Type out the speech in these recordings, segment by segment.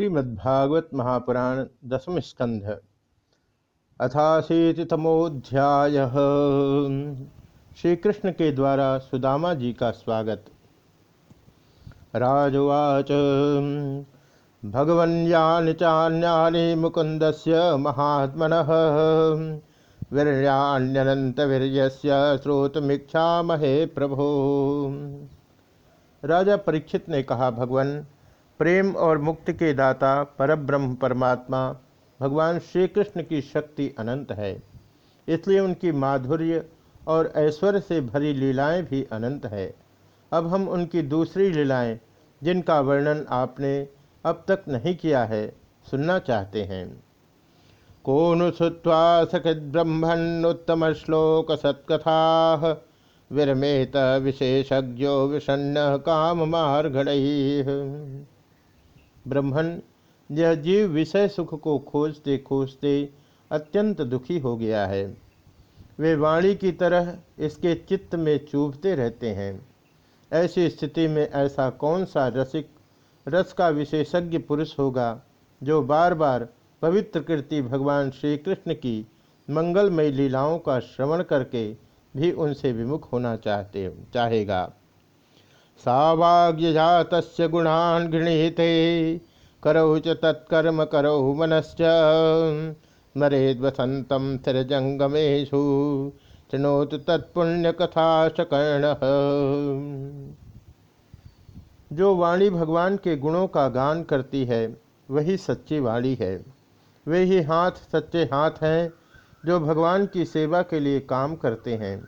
श्रीमद्भागवत महापुराण दसम स्कंध अथाशीतितमोध्याय श्री कृष्ण के द्वारा सुदामा जी का स्वागत। राजवाच भगवन्यानि चान्यानि मुकुन्दस्य महात्मनः, वीर्याण्यनन्तवीर्यस्य श्रोतमीक्षामहे प्रभो। राजा परीक्षित ने कहा, भगवान प्रेम और मुक्ति के दाता, परब्रह्म परमात्मा, भगवान श्री कृष्ण की शक्ति अनंत है। इसलिए उनकी माधुर्य और ऐश्वर्य से भरी लीलाएँ भी अनंत है। अब हम उनकी दूसरी लीलाएँ, जिनका वर्णन आपने अब तक नहीं किया है, सुनना चाहते हैं। कौन श्रुवा सखित ब्रह्मण उत्तम श्लोक सत्कथा, विरमेत विशेषज्ञो विषन्न काम मार्गढ़ ब्रह्मण यह जीव विषय सुख को खोजते खोजते अत्यंत दुखी हो गया है। वे वाणी की तरह इसके चित्त में चूभते रहते हैं। ऐसी स्थिति में ऐसा कौन सा रसिक, रस का विशेषज्ञ पुरुष होगा, जो बार बार पवित्र कृति भगवान श्री कृष्ण की मंगलमय लीलाओं का श्रवण करके भी उनसे विमुख होना चाहते, चाहेगा? सावाग्यजात गुणान गृणीते। करौ च तत्कर्म, करौ मनश्च। मरेद वसंतम स्थिरजंगमेशु चुनोत तत्पुण्य कथा शकर्ण जो वाणी भगवान के गुणों का गान करती है, वही सच्ची वाणी है। वे ही हाथ, सच्चे हाथ हैं, जो भगवान की सेवा के लिए काम करते हैं।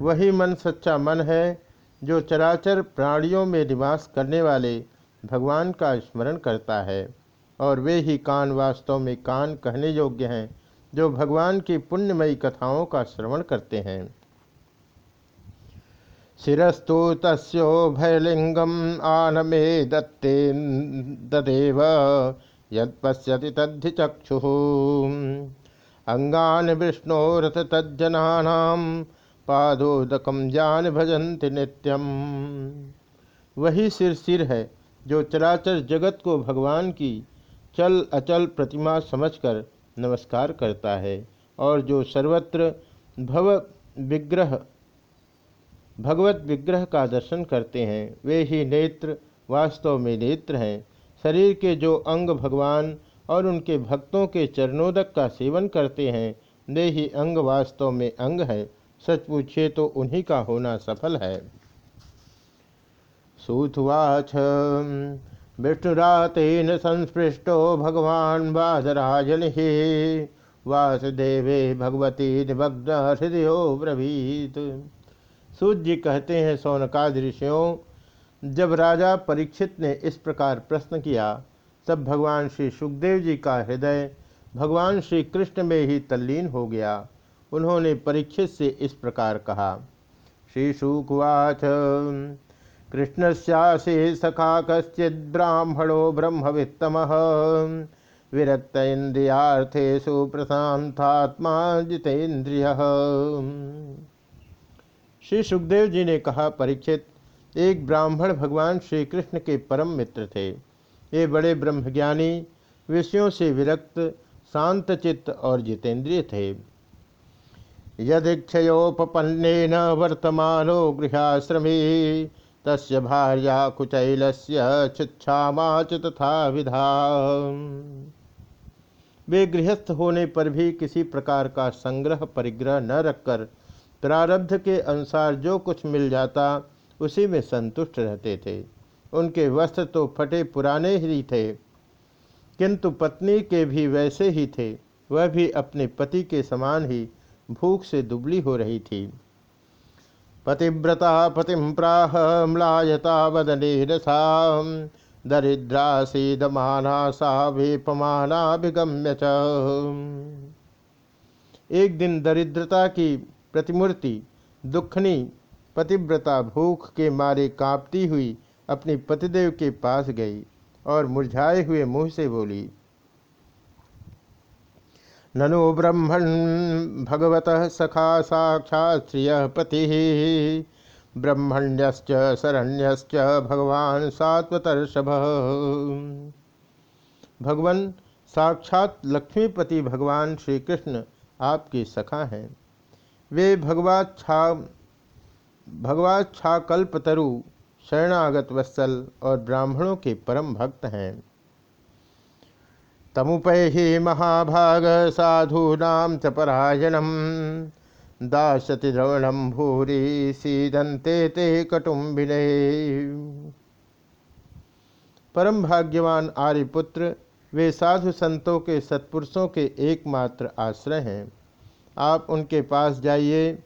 वही मन, सच्चा मन है जो चराचर प्राणियों में निवास करने वाले भगवान का स्मरण करता है, और वे ही कान वास्तव में कान कहने योग्य हैं, जो भगवान की पुण्यमयी कथाओं का श्रवण करते हैं। शिरस्तु तस्ो भयलिंगम आनमे दत्ते ददेव यद तद्धि चक्षु। अंगान विष्णोरथ तज्जनानाम पादोदकम जान भजन्ति नित्यम वही सिर सिर है जो चराचर जगत को भगवान की चल अचल प्रतिमा समझकर नमस्कार करता है और जो सर्वत्र भव विग्रह, भगवत विग्रह का दर्शन करते हैं, वे ही नेत्र, वास्तव में नेत्र हैं। शरीर के जो अंग भगवान और उनके भक्तों के चरणोदक का सेवन करते हैं, वे ही अंग वास्तव में अंग है। सच पूछिए तो उन्हीं का होना सफल है। सूथुवाच विष्णुरातेन संस्पृष्टो भगवान वादराजनि वासुदेवे भगवती निमग्न हृदय ब्रवीत। सूर्य जी कहते हैं सौनका ऋषियों जब राजा परीक्षित ने इस प्रकार प्रश्न किया, तब भगवान श्री सुखदेव जी का हृदय भगवान श्री कृष्ण में ही तल्लीन हो गया। उन्होंने परीक्षित से इस प्रकार कहा। श्री शुकवाच, कृष्णस्यासे सखा कश्चिद्ब्राह्मणो ब्रह्मवित्तम। विरक्त इंद्रियार्थेशु प्रशांतात्मा जितेन्द्रिय। श्री सुखदेव जी ने कहा, परीक्षित, एक ब्राह्मण भगवान श्री कृष्ण के परम मित्र थे। ये बड़े ब्रह्मज्ञानी, विषयों से विरक्त, शांतचित्त और जितेंद्रिय थे। यदीक्षयोपन्नेन वर्तमानो गृहाश्रमी तस् भार्या कुचैल छिच्छामाच तथा विधा। वे गृहस्थ होने पर भी किसी प्रकार का संग्रह परिग्रह न रखकर प्रारब्ध के अनुसार जो कुछ मिल जाता, उसी में संतुष्ट रहते थे। उनके वस्त्र तो फटे पुराने ही थे, किंतु पत्नी के भी वैसे ही थे। वह भी अपने पति के समान ही भूख से दुबली हो रही थी। पतिव्रता पतिम प्राह म्लायता वदने सा दरिद्रा सीदमाना सा वेपमानाभिगम्य च एक दिन दरिद्रता की प्रतिमूर्ति, दुखनी पतिव्रता भूख के मारे कांपती हुई अपनी पतिदेव के पास गई और मुरझाए हुए मुँह से बोली ननु ब्रह्मण भगवत सखा साक्षात श्रिय पति। ब्रह्मण्यश्च शरण्यश्च भगवान सात्वतर्षभ। भगवान साक्षात लक्ष्मीपति भगवान श्री कृष्ण आपके सखा हैं। वे भगवाच्छा भगवाच्छा कल्पतरु शरणागत वत्सल और ब्राह्मणों के परम भक्त हैं। तमुपै महाभाग साधूनां च परायणम। दाशति द्रवणम भूरी सीदंते ते कटुम्बिने। परम भाग्यवान आर्यपुत्र, वे साधु संतों के सत्पुरुषों के एकमात्र आश्रय हैं। आप उनके पास जाइए।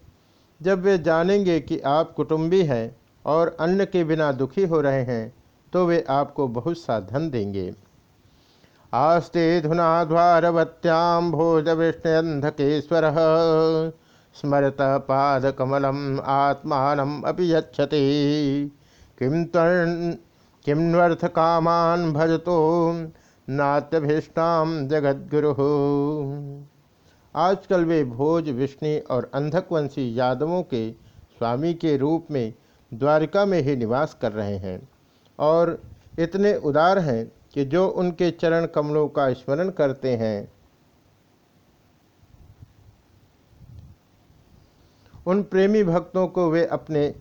जब वे जानेंगे कि आप कुटुंबी हैं और अन्न के बिना दुखी हो रहे हैं तो वे आपको बहुत सा धन देंगे। आस्ते धुना द्वारवत्याम भोज विष्णुअंधकेश्वर स्मरत पादकमलम आत्मान अभी यछति किम किन्वर्थ कामान भजतो नात्यभीष्टाम जगद्गुरु। आजकल वे भोज, विष्णु और अंधकवंशी यादवों के स्वामी के रूप में द्वारिका में ही निवास कर रहे हैं और इतने उदार हैं कि जो उनके चरण कमलों का स्मरण करते हैं, उन प्रेमी भक्तों को वे अपने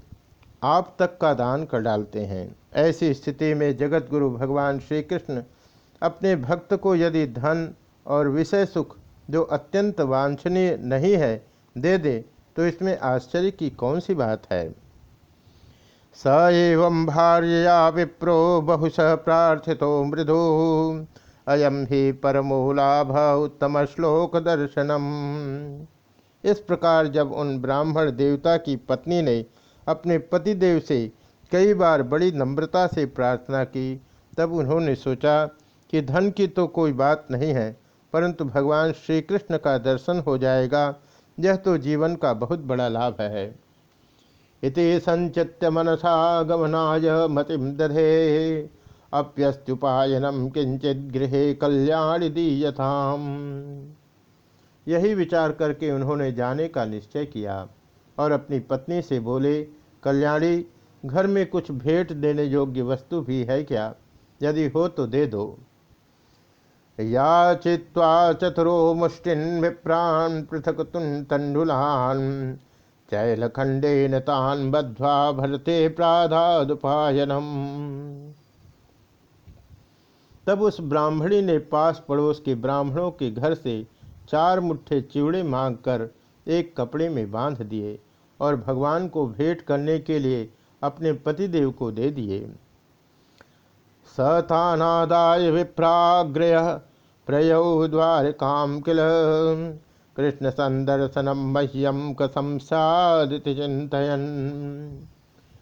आप तक का दान कर डालते हैं। ऐसी स्थिति में जगत गुरु भगवान श्री कृष्ण अपने भक्त को यदि धन और विषय सुख, जो अत्यंत वांछनीय नहीं है, दे दे तो इसमें आश्चर्य की कौन सी बात है? स एवं भार्या विप्रो बहुश प्रार्थितो मृदु। अयम ही परमो लाभ उत्तम श्लोक दर्शनम। इस प्रकार जब उन ब्राह्मण देवता की पत्नी ने अपने पतिदेव से कई बार बड़ी नम्रता से प्रार्थना की, तब उन्होंने सोचा कि धन की तो कोई बात नहीं है, परंतु भगवान श्री कृष्ण का दर्शन हो जाएगा, यह तो जीवन का बहुत बड़ा लाभ है। इति संचित्य मनसा गमनाय मतिम दधे। अप्यस्तुपायनम किंचित गृह कल्याण दीयथाम यही विचार करके उन्होंने जाने का निश्चय किया और अपनी पत्नी से बोले, कल्याणी, घर में कुछ भेंट देने योग्य वस्तु भी है क्या? यदि हो तो दे दो। या चित्वा चतुरो मुष्टिन विप्राण पृथक तंडुलान चैलखंडेन तान बद्ध्वा भरते प्राधादुपायनम। तब उस ब्राह्मणी ने पास पड़ोस के ब्राह्मणों के घर से चार मुट्ठे चिवड़े मांगकर एक कपड़े में बाँध दिए और भगवान को भेंट करने के लिए अपने पतिदेव को दे दिए। सथानादाय विप्राग्रय प्रयौ द्वारकाम किल। कृष्ण संदर्शनम मह्यम कसम चिंतन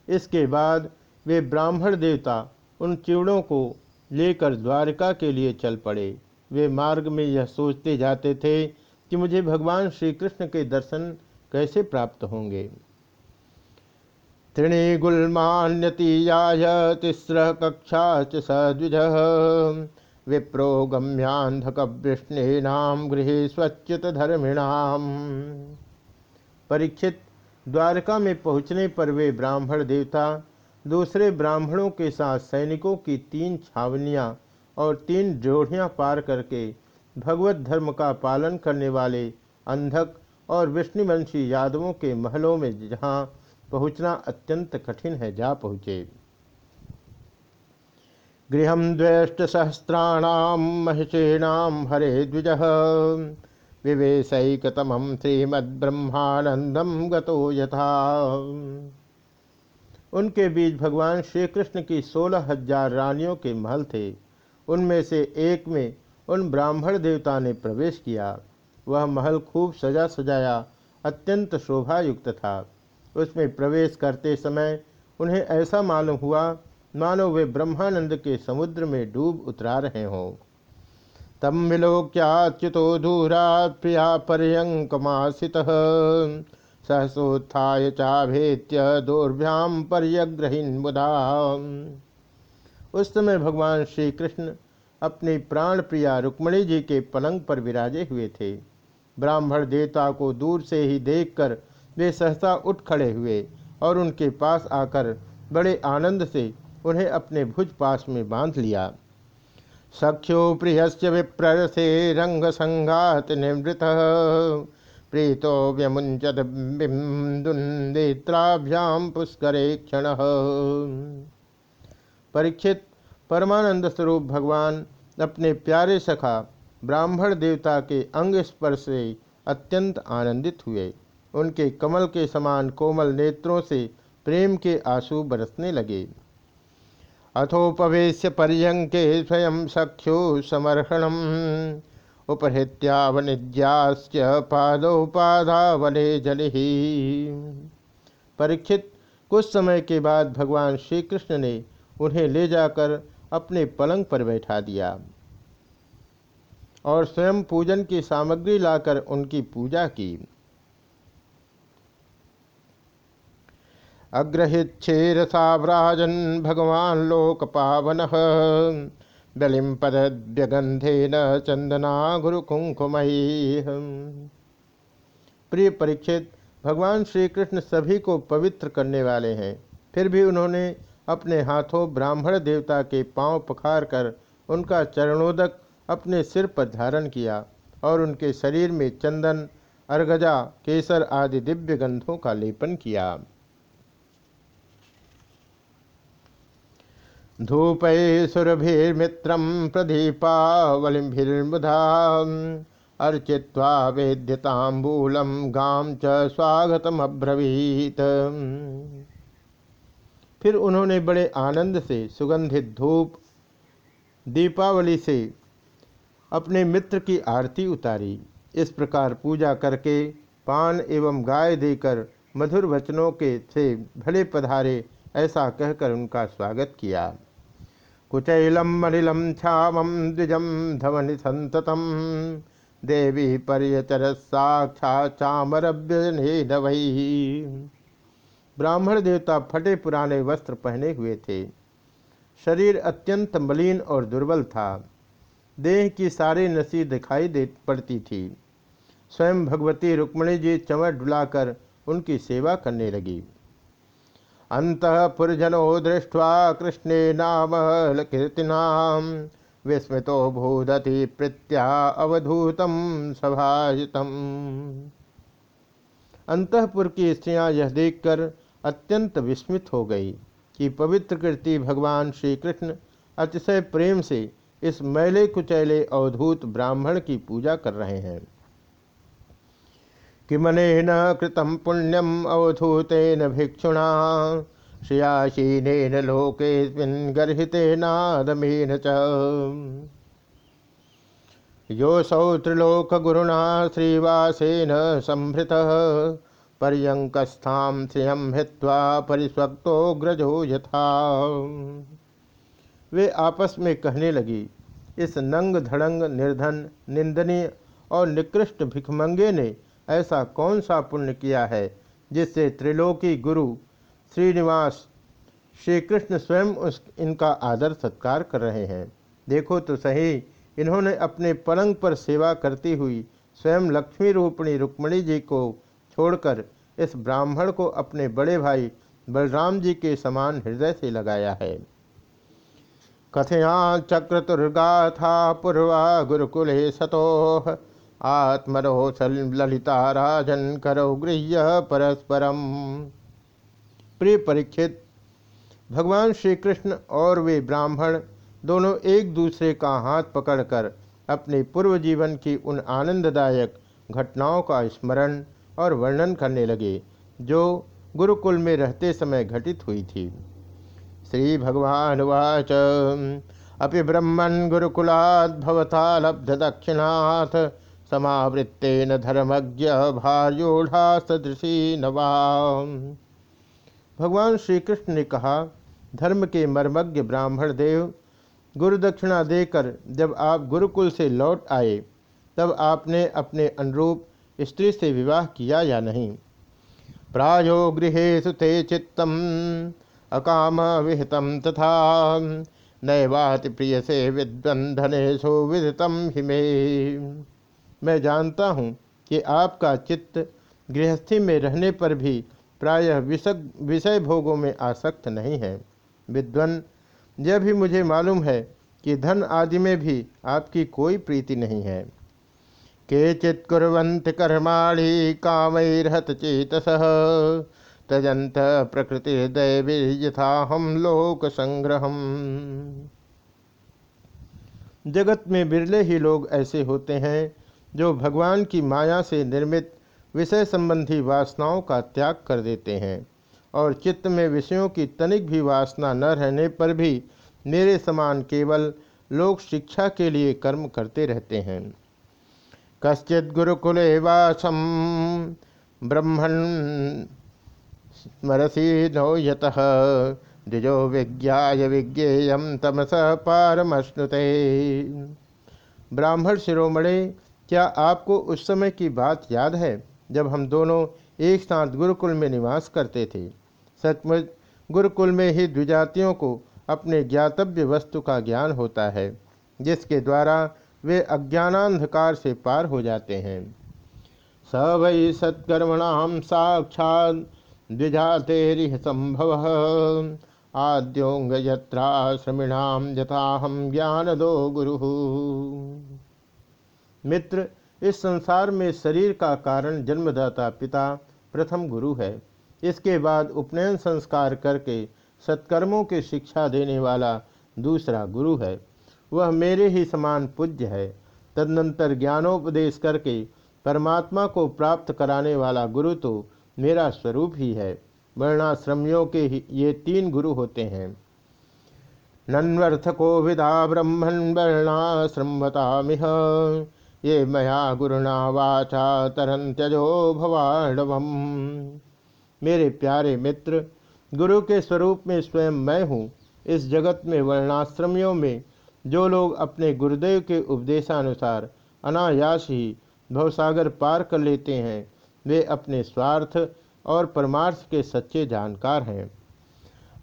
इसके बाद वे ब्राह्मण देवता उन चिवड़ों को लेकर द्वारका के लिए चल पड़े। वे मार्ग में यह सोचते जाते थे कि मुझे भगवान श्री कृष्ण के दर्शन कैसे प्राप्त होंगे। तृणीगुल्मान्यतीयाय तिस्र कक्षा च सद्विज। विप्रो गम्यांधकवृष्णीनाम गृह स्वच्युत धर्मिणाम परीक्षित द्वारका में पहुँचने पर वे ब्राह्मण देवता, दूसरे ब्राह्मणों के साथ सैनिकों की तीन छावनियाँ और तीन जोड़ियाँ पार करके भगवत धर्म का पालन करने वाले अंधक और विष्णुवंशी यादवों के महलों में जहाँ पहुँचना अत्यंत कठिन है, जा पहुँचे। गृह द्वेष्ट सहस्राणाम महिषीणाम हरे द्विज। विवेशकतम श्रीमद्ब्रह्मानंदम गतो यथा। उनके बीच भगवान श्री कृष्ण की सोलह हज़ार रानियों के महल थे। उनमें से एक में उन ब्राह्मण देवता ने प्रवेश किया। वह महल खूब सजा सजाया अत्यंत शोभायुक्त था। उसमें प्रवेश करते समय उन्हें ऐसा मालूम हुआ मानो वे ब्रह्मानंद के समुद्र में डूब उतरा रहे हों। तम विलोक्याच्युतो दूरा प्रिया पर्यंकमासित सहसोत्थाय चाभेत्य दोर्भ्याम पर्यग्रहीन बुधा उस समय भगवान श्री कृष्ण अपनी प्राण प्रिया रुक्मणी जी के पलंग पर विराजे हुए थे। ब्राह्मण देवता को दूर से ही देखकर वे सहसा उठ खड़े हुए और उनके पास आकर बड़े आनंद से उन्हें अपने भुज पास में बाँध लिया। सख्यो प्रियस्य विप्रसे रंग संघात निवृत प्रीतो व्यमुंचत बिंदुनेत्राभ्याम पुष्करे क्षण। परीक्षित परमानंद स्वरूप भगवान अपने प्यारे सखा ब्राह्मण देवता के अंग स्पर्श से अत्यंत आनंदित हुए। उनके कमल के समान कोमल नेत्रों से प्रेम के आँसू बरसने लगे। अथोपवेश पर्यंके स्वयं सख्यो समर्षणम उपहृत्यावनिज्याश्च पादोपाधावने जलि परीक्षित, कुछ समय के बाद भगवान श्री कृष्ण ने उन्हें ले जाकर अपने पलंग पर बैठा दिया और स्वयं पूजन की सामग्री लाकर उनकी पूजा की। अग्रहिच्छेरसाव्राजन भगवान लोक पावन बलिम पदव्यगंधे न चंदना गुरु कुंकुमयी प्रिय परीक्षित भगवान श्री कृष्ण सभी को पवित्र करने वाले हैं। फिर भी उन्होंने अपने हाथों ब्राह्मण देवता के पाँव पखार कर उनका चरणोदक अपने सिर पर धारण किया और उनके शरीर में चंदन, अर्गजा, केसर आदि दिव्य गंधों का लेपन किया। धूपै सुरभिर्मित्रम प्रदीपावलिभिर्मुधा अर्चित्वा वेद्यतांबूलम गाम च स्वागतम अब्रवीत फिर उन्होंने बड़े आनंद से सुगंधित धूप, दीपावली से अपने मित्र की आरती उतारी। इस प्रकार पूजा करके पान एवं गाय देकर मधुर वचनों के से भले पधारे ऐसा कहकर उनका स्वागत किया। कुचैलम मलिलम छावम द्विजम धवनि संततम देवी पर्यचर साक्षा चामरभ्य वही ब्राह्मण देवता फटे पुराने वस्त्र पहने हुए थे। शरीर अत्यंत मलिन और दुर्बल था। देह की सारी नसी दिखाई दे पड़ती थी। स्वयं भगवती रुक्मणी जी चमर डुलाकर उनकी सेवा करने लगी। अंतपुरजनो दृष्ट्वा कृष्णे नाम कीर्तिना विस्मृतो भूदति प्रीत्या अवधूतम सभाजितम। अंतपुर की स्त्रियाँ यह देखकर अत्यंत विस्मित हो गई कि पवित्र कृति भगवान श्री कृष्ण अतिशय प्रेम से इस मैले कुचैले अवधूत ब्राह्मण की पूजा कर रहे हैं। किमनेन कृत पुण्यम अवधूतेन भिक्षुणा। श्रियाशीनेन लोकेस्मिन् च। योऽसौ त्रिलोकगुरुणा श्रीवासेन संभृतः पर्यङ्कस्थां श्रियं हित्वा परिस्वक्तोऽग्रजो यथा। वे आपस में कहने लगी, इस नंग धड़ंग निर्धन, निंदनीय और निकृष्ट भिखमंगे ने ऐसा कौन सा पुण्य किया है जिससे त्रिलोकी गुरु श्रीनिवास श्री कृष्ण स्वयं उस, इनका आदर सत्कार कर रहे हैं। देखो तो सही, इन्होंने अपने पलंग पर सेवा करती हुई स्वयं लक्ष्मी रूपणी रुक्मणी जी को छोड़कर इस ब्राह्मण को अपने बड़े भाई बलराम जी के समान हृदय से लगाया है। कथया चक्र चक्रतुर्गाथा पूर्वा गुरुकुले सतोह आत्मनो ललिता राजन करो गृह्य परस्परम। प्रिय परीक्षित भगवान श्री कृष्ण और वे ब्राह्मण दोनों एक दूसरे का हाथ पकड़कर अपने पूर्व जीवन की उन आनंददायक घटनाओं का स्मरण और वर्णन करने लगे, जो गुरुकुल में रहते समय घटित हुई थी। श्री भगवान वाच। अभी ब्रह्मण लब्ध दक्षिणाथ समावृत्तेन धर्मज्ञ भार्योढ़ा सदृशी नवा भगवान श्री कृष्ण ने कहा, धर्म के मर्मज्ञ ब्राह्मण देव, गुरु दक्षिणा देकर जब आप गुरुकुल से लौट आए, तब आपने अपने अनुरूप स्त्री से विवाह किया या नहीं? प्रायो गृहेशु ते चित्तम, अकाम विहितम तथा, नैवाति प्रिय से विद्वंधनेशो विदितम हिमे। मैं जानता हूँ कि आपका चित्त गृहस्थी में रहने पर भी प्रायः विषय भोगों में आसक्त नहीं है। विद्वन, यह भी मुझे मालूम है कि धन आदि में भी आपकी कोई प्रीति नहीं है। केचित कुरंत कर्माणी कामैर्हत चेतस तजंत प्रकृति दैवी यथा हम लोक संग्रह जगत में बिरले ही लोग ऐसे होते हैं जो भगवान की माया से निर्मित विषय संबंधी वासनाओं का त्याग कर देते हैं और चित्त में विषयों की तनिक भी वासना न रहने पर भी मेरे समान केवल लोग शिक्षा के लिए कर्म करते रहते हैं। कश्चित गुरुकुल वासम ब्रह्मण स्मरसी नो यत द्विजो विज्ञा विज्ञेय तमस पारमश्नुते। ब्राह्मण शिरोमणे क्या आपको उस समय की बात याद है जब हम दोनों एक साथ गुरुकुल में निवास करते थे? सचमुच, गुरुकुल में ही द्विजातियों को अपने ज्ञातव्य वस्तु का ज्ञान होता है, जिसके द्वारा वे अज्ञानांधकार से पार हो जाते हैं। स वै सत्कर्मणाम साक्षात द्विजातेरिह संभव। आद्योंग यत्राश्रमिणाम यथाहम ज्ञान दो गुरु। मित्र, इस संसार में शरीर का कारण जन्मदाता पिता प्रथम गुरु है। इसके बाद उपनयन संस्कार करके सत्कर्मों की शिक्षा देने वाला दूसरा गुरु है। वह मेरे ही समान पूज्य है। तदनंतर ज्ञानोपदेश करके परमात्मा को प्राप्त कराने वाला गुरु तो मेरा स्वरूप ही है। वर्णाश्रमियों के ही ये तीन गुरु होते हैं। नन्वर्थ को विदा ब्रह्मण वर्णाश्रमतामिह ये मया गुरुना वाचा तरन त्यजो भवाणवम मेरे प्यारे मित्र, गुरु के स्वरूप में स्वयं मैं हूँ। इस जगत में वर्णाश्रमियों में जो लोग अपने गुरुदेव के उपदेशानुसार अनायास ही भवसागर पार कर लेते हैं, वे अपने स्वार्थ और परमार्थ के सच्चे जानकार हैं।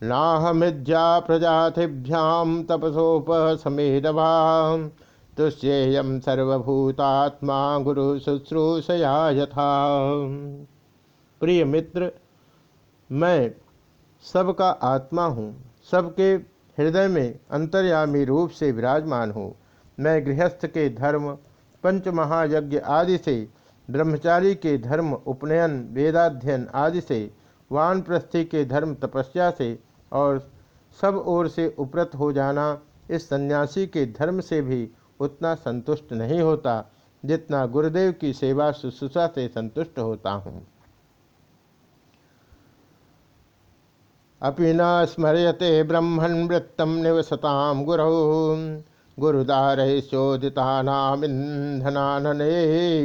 नाहमिद्या प्रजातिभ्याम तपसोपसमेदवा तुष्येयम सर्वभूतात्मा गुरु शुश्रूषया यथा। प्रिय मित्र, मैं सबका आत्मा हूँ, सबके हृदय में अंतर्यामी रूप से विराजमान हूँ। मैं गृहस्थ के धर्म पंच महायज्ञ आदि से, ब्रह्मचारी के धर्म, उपनयन, वेदाध्ययन आदि से, वानप्रस्थी के धर्म, तपस्या से और सब ओर से उपरत हो जाना, इस सन्यासी के धर्म से भी उतना संतुष्ट नहीं होता जितना गुरुदेव की सेवा शुश्रूषा से संतुष्ट होता हूँ। अपि न स्मर्यते ब्रह्मण वृत्तम निवसताम गुरु। गुरुदार शोधितानामिंधनानने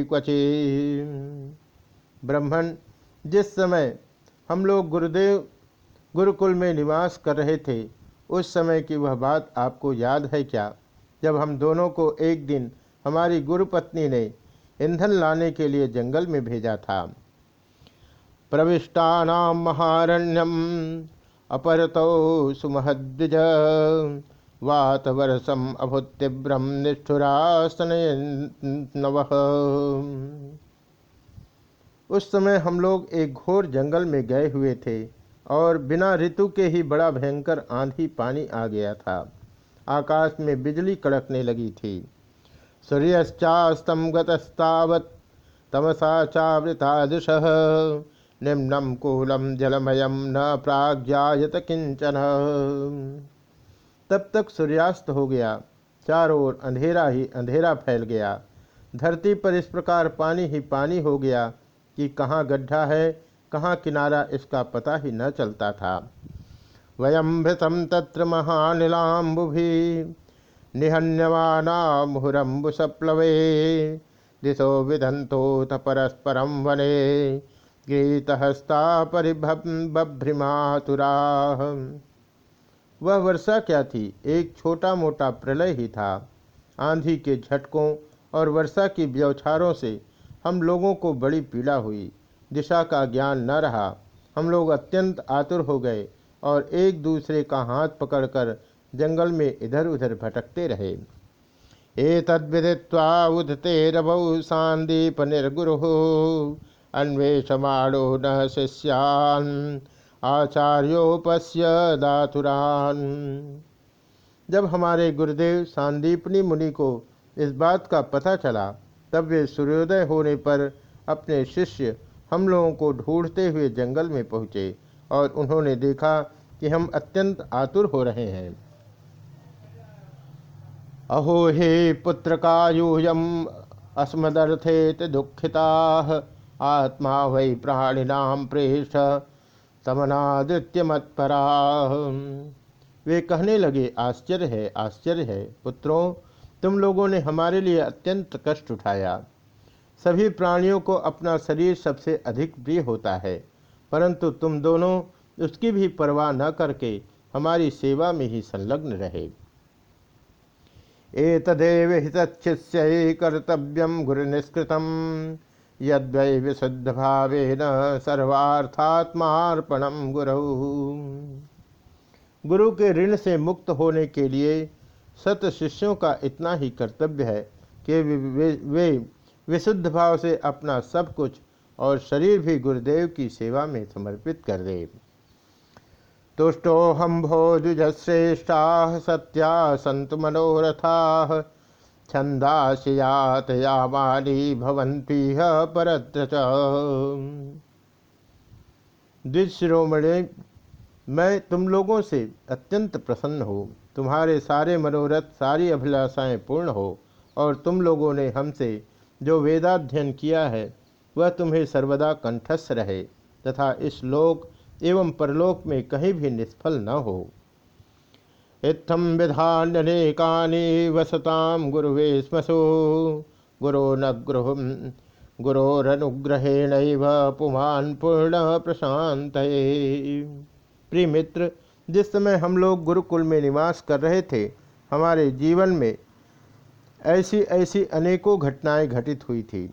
क्वचि ब्रह्मण जिस समय हम लोग गुरुदेव, गुरुकुल में निवास कर रहे थे, उस समय की वह बात आपको याद है क्या? जब हम दोनों को एक दिन हमारी गुरुपत्नी ने ईंधन लाने के लिए जंगल में भेजा था। प्रविष्टानाम महारण्यम अपरतो सुमहद्विज वातवरसम अभुतीव्रम निष्ठुरासन नव उस समय हम लोग एक घोर जंगल में गए हुए थे और बिना ऋतु के ही बड़ा भयंकर आंधी पानी आ गया था। आकाश में बिजली कड़कने लगी थी। सूर्यश्चास्तम गतस्तावत। तमसा चावृता दिश। निम्नम कूलम जलमयम न प्राज्ञात किंचन तब तक सूर्यास्त हो गया। चारों ओर अंधेरा ही अंधेरा फैल गया। धरती पर इस प्रकार पानी ही पानी हो गया कि कहाँ गड्ढा है, कहाँ किनारा इसका पता ही न चलता था। वयम भृतम तत्र महानिलाम्बुभि निहन्यमाना मुहुरम्बु सप्लवे दिशो विधंतोथ परस्परम वने गीतहस्ता परिभ्रिमातुरा वह वर्षा क्या थी? एक छोटा मोटा प्रलय ही था। आंधी के झटकों और वर्षा की व्यवछारों से हम लोगों को बड़ी पीड़ा हुई। दिशा का ज्ञान न रहा। हम लोग अत्यंत आतुर हो गए। और एक दूसरे का हाथ पकड़कर जंगल में इधर उधर भटकते रहे। ए तद्विदित्वा उदते रभौ सांदीप निर्गुरु अन्वेषमाणो न शिष्यान, आचार्योपस्य दातुरान। जब हमारे गुरुदेव सांदीपनी मुनि को इस बात का पता चला, तब वे सूर्योदय होने पर अपने शिष्य हम लोगों को ढूंढते हुए जंगल में पहुँचे। और उन्होंने देखा कि हम अत्यंत आतुर हो रहे हैं। अहो हे पुत्र का यूयम अस्मदर्थे दुखिता, आत्मा वै प्राणिनाम प्रेष समनादित्य मत्परा। वे कहने लगे, आश्चर्य है आश्चर्य है, पुत्रों, तुम लोगों ने हमारे लिए अत्यंत कष्ट उठाया। सभी प्राणियों को अपना शरीर सबसे अधिक प्रिय होता है। परंतु तुम दोनों उसकी भी परवाह न करके हमारी सेवा में ही संलग्न रहे। एक एतदेव हितच्छिष्य कर्तव्यम गुरु निष्कृतम यद्वै विशुद्ध भावेन सर्वार्थात्मार्पणम गुरु। गुरु के ऋण से मुक्त होने के लिए सत शिष्यों का इतना ही कर्तव्य है कि वे विशुद्ध भाव से अपना सब कुछ और शरीर भी गुरुदेव की सेवा में समर्पित कर दे। तुष्टो हम भोजुश्रेष्ठा सत्या संत मनोरथा छंदाशयात यावानी भवंती परत्र द्विश्रोमणे मैं तुम लोगों से अत्यंत प्रसन्न हो। तुम्हारे सारे मनोरथ, सारी अभिलाषाएँ पूर्ण हो, और तुम लोगों ने हमसे जो वेदाध्ययन किया है वह तुम्हें सर्वदा कंठस्थ रहे, तथा इस लोक एवं परलोक में कहीं भी निष्फल न हो। इत्थम विधान्यनेकानि वसताम गुरुवे स्मसु। गुरो न गृह गुरोरनुग्रहेण पुमान पूर्ण प्रशांत प्रिय मित्र, जिस समय हम लोग गुरुकुल में निवास कर रहे थे, हमारे जीवन में ऐसी ऐसी अनेकों घटनाएँ घटित हुई थी।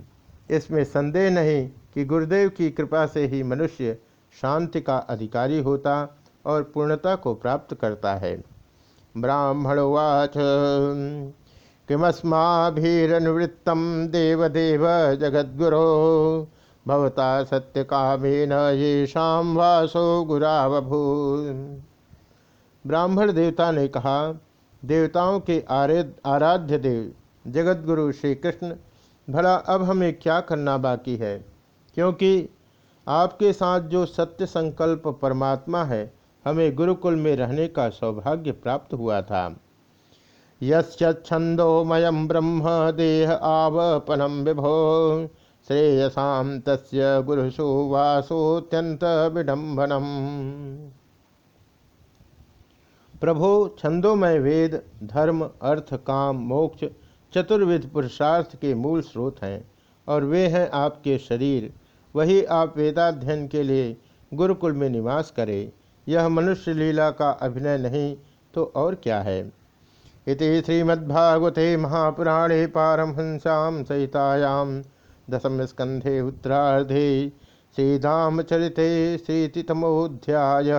इसमें संदेह नहीं कि गुरुदेव की कृपा से ही मनुष्य शांति का अधिकारी होता और पूर्णता को प्राप्त करता है। ब्राह्मणवाच किमस्माभिरनुवृत्तम देवदेव जगद्गुरो, भवता सत्य कामेन ये शाम वासो गुरावभू। ब्राह्मण देवता ने कहा, देवताओं के आराध्य देव जगतगुरु श्री कृष्ण भला अब हमें क्या करना बाकी है? क्योंकि आपके साथ जो सत्य संकल्प परमात्मा है, हमें गुरुकुल में रहने का सौभाग्य प्राप्त हुआ था। यछंदोमयम ब्रह्म देह आवपनम विभो, श्रेयसा तस् गुरुसु वासोत्यंत विडम्बनम प्रभो, छंदोमय वेद, धर्म, अर्थ, काम, मोक्ष चतुर्विध पुरुषार्थ के मूल स्रोत हैं, और वे हैं आपके शरीर। वही आप वेदाध्ययन के लिए गुरुकुल में निवास करें। यह मनुष्य लीला का अभिनय नहीं तो और क्या है? इति श्रीमद्भागवते महापुराणे पारमहंसा सहितायाम दशम स्कंधे उत्तरार्धे श्रीधामचरिते श्रीतितमोध्याय